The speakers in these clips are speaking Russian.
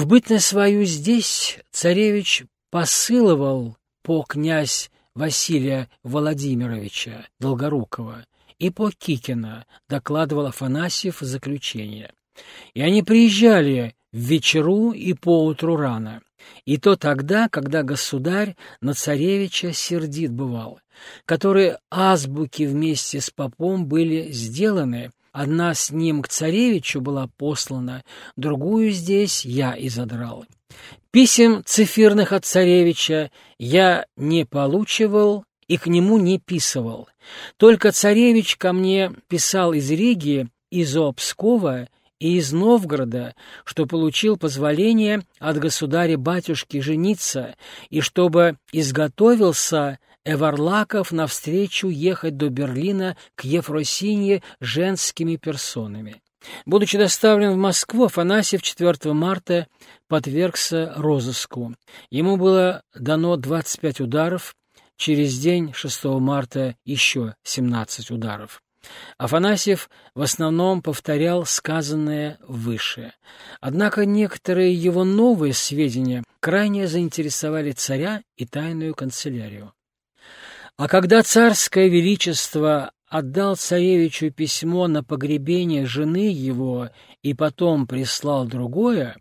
В бытность свою здесь царевич посылывал по князь Василия Владимировича Долгорукова и по Кикина, докладывал Афанасьев заключение. И они приезжали в вечеру и поутру рано, и то тогда, когда государь на царевича сердит бывал, которые азбуки вместе с попом были сделаны, одна с ним к царевичу была послана, другую здесь я изодрал. Писем цифирных от царевича я не получивал и к нему не писывал. Только царевич ко мне писал из Риги, из Обскова и из Новгорода, что получил позволение от государя-батюшки жениться, и чтобы изготовился Эварлаков навстречу ехать до Берлина к Ефросинье женскими персонами. Будучи доставлен в Москву, Афанасьев 4 марта подвергся розыску. Ему было дано 25 ударов, через день, 6 марта, еще 17 ударов. Афанасьев в основном повторял сказанное выше. Однако некоторые его новые сведения крайне заинтересовали царя и тайную канцелярию. А когда царское величество отдал царевичу письмо на погребение жены его и потом прислал другое,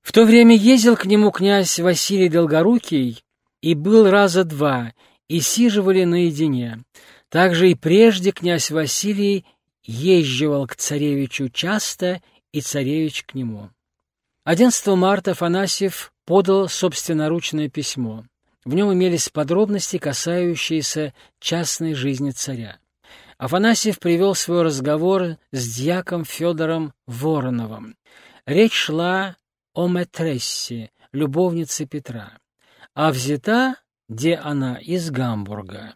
в то время ездил к нему князь Василий Долгорукий и был раза два, и сиживали наедине. Также и прежде князь Василий езживал к царевичу часто, и царевич к нему. 11 марта Афанасьев подал собственноручное письмо. В нем имелись подробности, касающиеся частной жизни царя. Афанасьев привел свой разговор с дьяком Федором Вороновым. Речь шла о Метрессе, любовнице Петра, а взята, где она, из Гамбурга.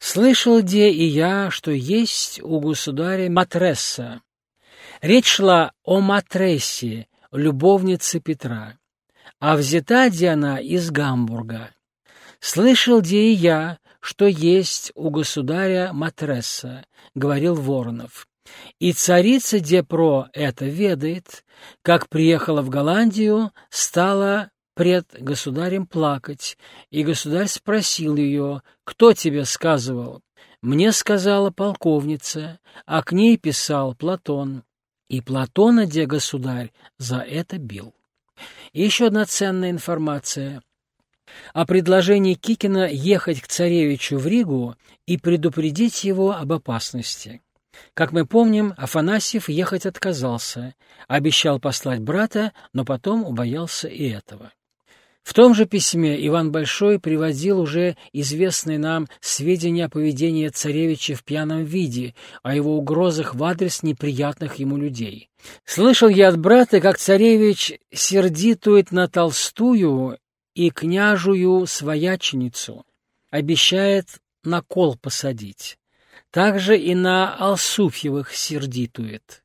Слышал где и я, что есть у государя Матресса. Речь шла о Матрессе, любовнице Петра, а взята где она из Гамбурга. Слышал где и я, что есть у государя Матресса, — говорил Воронов. И царица Депро это ведает, как приехала в Голландию, стала пред государем плакать, и государь спросил ее, кто тебе сказывал? Мне сказала полковница, а к ней писал Платон. И Платона, где государь, за это бил. И еще одна ценная информация о предложении Кикина ехать к царевичу в Ригу и предупредить его об опасности. Как мы помним, Афанасьев ехать отказался, обещал послать брата, но потом убоялся и этого. В том же письме Иван Большой приводил уже известные нам сведения о поведении царевича в пьяном виде, о его угрозах в адрес неприятных ему людей. Слышал я от брата, как царевич сердитует на Толстую и княжую свояченицу, обещает на кол посадить. Также и на Алсуфьевых сердитует.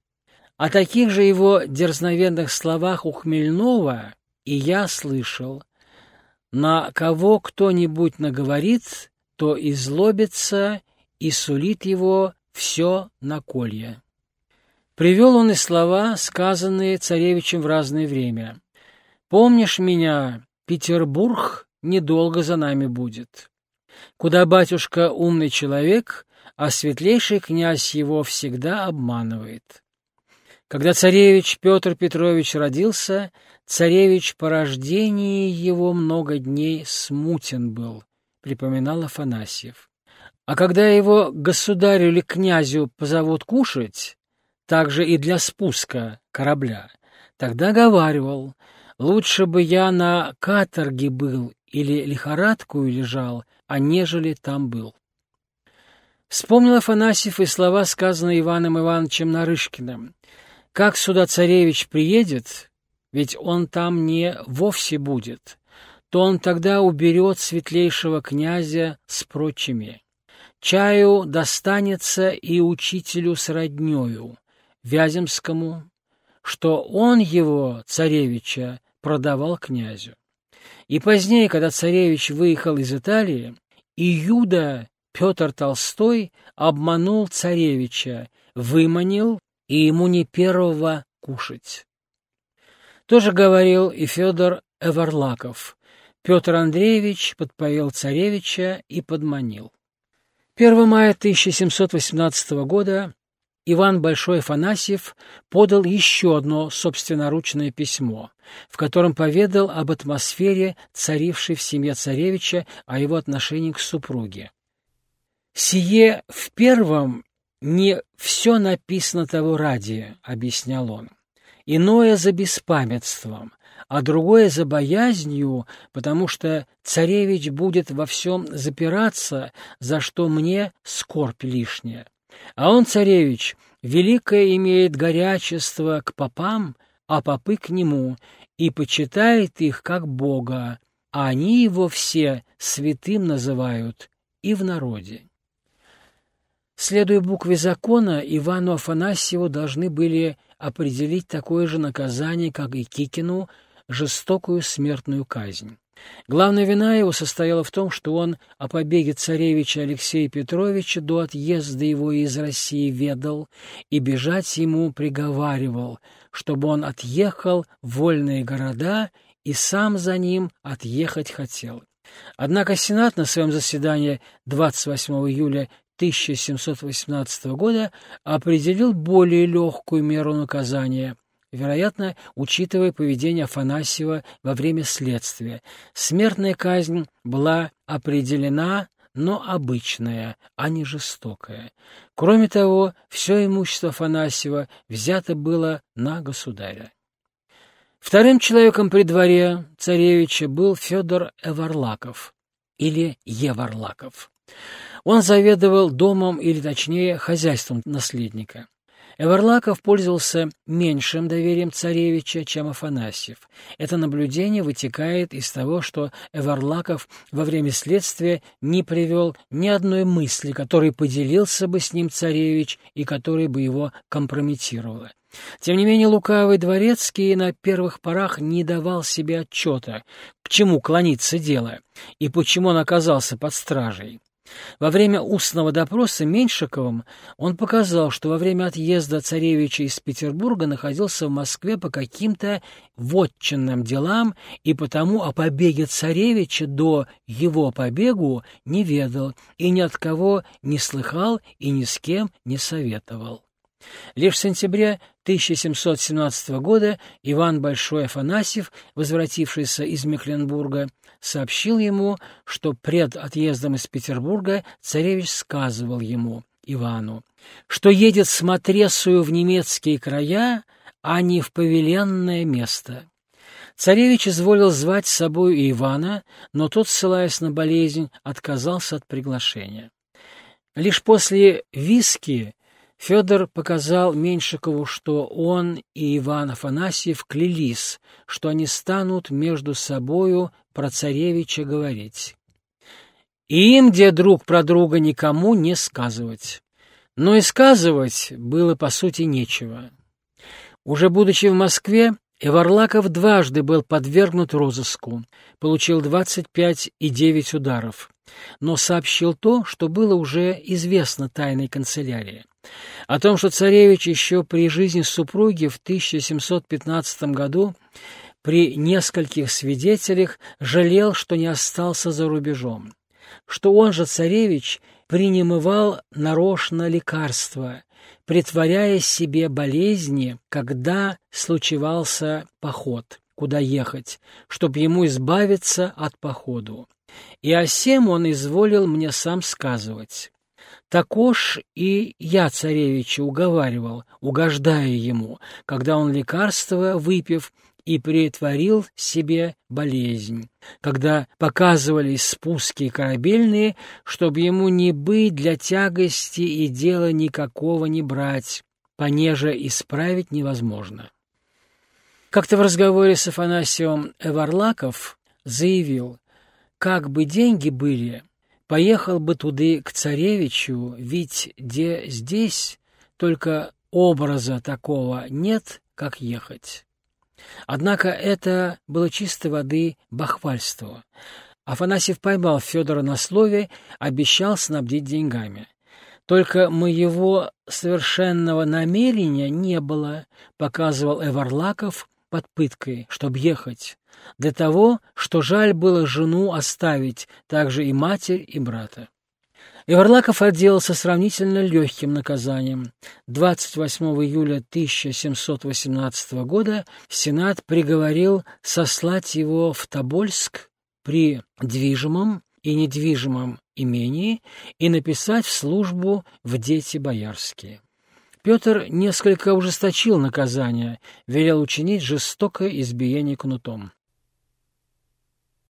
О таких же его дерзновенных словах у Хмельнова и я слышал. На кого кто-нибудь наговорит, то излобится и сулит его все на колье. Привел он и слова, сказанные царевичем в разное время. «Помнишь меня, Петербург недолго за нами будет. Куда батюшка умный человек, а светлейший князь его всегда обманывает. Когда царевич Петр Петрович родился, царевич по рождении его много дней смутен был, припоминал Афанасьев. А когда его государю или князю позовут кушать, также и для спуска корабля, тогда говаривал — Лучше бы я на каторге был или лихорадку лежал, а нежели там был. Вспомнил Афанасьев и слова, сказанные Иваном Ивановичем Нарышкиным. Как сюда царевич приедет, ведь он там не вовсе будет, то он тогда уберет светлейшего князя с прочими. Чаю достанется и учителю с роднёю, Вяземскому, что он его, царевича, продавал князю. И позднее, когда царевич выехал из Италии, Иуда Петр Толстой обманул царевича, выманил и ему не первого кушать. Тоже говорил и Федор Эварлаков. Петр Андреевич подпоил царевича и подманил. 1 мая 1718 года Иван Большой Афанасьев подал еще одно собственноручное письмо, в котором поведал об атмосфере, царившей в семье царевича, о его отношении к супруге. «Сие в первом не все написано того ради», — объяснял он, — «иное за беспамятством, а другое за боязнью, потому что царевич будет во всем запираться, за что мне скорбь лишняя. А он, царевич, великое имеет горячество к попам, а попы к нему, и почитает их как Бога, а они его все святым называют и в народе. Следуя букве закона, Ивану Афанасьеву должны были определить такое же наказание, как и Кикину, жестокую смертную казнь. Главная вина его состояла в том, что он о побеге царевича Алексея Петровича до отъезда его из России ведал и бежать ему приговаривал, чтобы он отъехал в вольные города и сам за ним отъехать хотел. Однако Сенат на своем заседании 28 июля 1718 года определил более легкую меру наказания – вероятно, учитывая поведение Афанасьева во время следствия. Смертная казнь была определена, но обычная, а не жестокая. Кроме того, все имущество Афанасьева взято было на государя. Вторым человеком при дворе царевича был Федор Эварлаков или Еварлаков. Он заведовал домом, или точнее хозяйством наследника. Эверлаков пользовался меньшим доверием царевича, чем Афанасьев. Это наблюдение вытекает из того, что Эверлаков во время следствия не привел ни одной мысли, которой поделился бы с ним царевич и которая бы его компрометировала. Тем не менее, лукавый дворецкий на первых порах не давал себе отчета, к чему клонится дело и почему он оказался под стражей. Во время устного допроса Меньшиковым он показал, что во время отъезда царевича из Петербурга находился в Москве по каким-то вотчинным делам и потому о побеге царевича до его побегу не ведал и ни от кого не слыхал и ни с кем не советовал. Лишь в сентябре 1717 года Иван Большой Афанасьев, возвратившийся из Мекленбурга, сообщил ему, что пред отъездом из Петербурга царевич сказывал ему, Ивану, что едет с Матресою в немецкие края, а не в повеленное место. Царевич изволил звать с собой и Ивана, но тот, ссылаясь на болезнь, отказался от приглашения. Лишь после виски Федор показал Меньшикову, что он и Иван Афанасьев клялись, что они станут между собою про царевича говорить. И им, где друг про друга, никому не сказывать. Но и сказывать было, по сути, нечего. Уже будучи в Москве, Эварлаков дважды был подвергнут розыску, получил 25 и 9 ударов, но сообщил то, что было уже известно тайной канцелярии. О том, что царевич еще при жизни супруги в 1715 году при нескольких свидетелях жалел, что не остался за рубежом, что он же, царевич, принимывал нарочно лекарства, притворяя себе болезни, когда случивался поход, куда ехать, чтобы ему избавиться от походу. И о сем он изволил мне сам сказывать. Також и я царевича уговаривал, угождая ему, когда он лекарство, выпив, и притворил себе болезнь, когда показывались спуски корабельные, чтобы ему не быть для тягости и дела никакого не брать, понеже исправить невозможно. Как-то в разговоре с Афанасием Эварлаков заявил, как бы деньги были, Поехал бы туды к царевичу, ведь где здесь только образа такого нет, как ехать. Однако это было чистой воды бахвальство. Афанасьев поймал Федора на слове, обещал снабдить деньгами. Только моего совершенного намерения не было, показывал Эварлаков, под пыткой, чтобы ехать, для того, что жаль было жену оставить, также и матерь, и брата. Иварлаков отделался сравнительно легким наказанием. 28 июля 1718 года Сенат приговорил сослать его в Тобольск при движимом и недвижимом имении и написать в службу в дети боярские. Петр несколько ужесточил наказание, велел учинить жестокое избиение кнутом.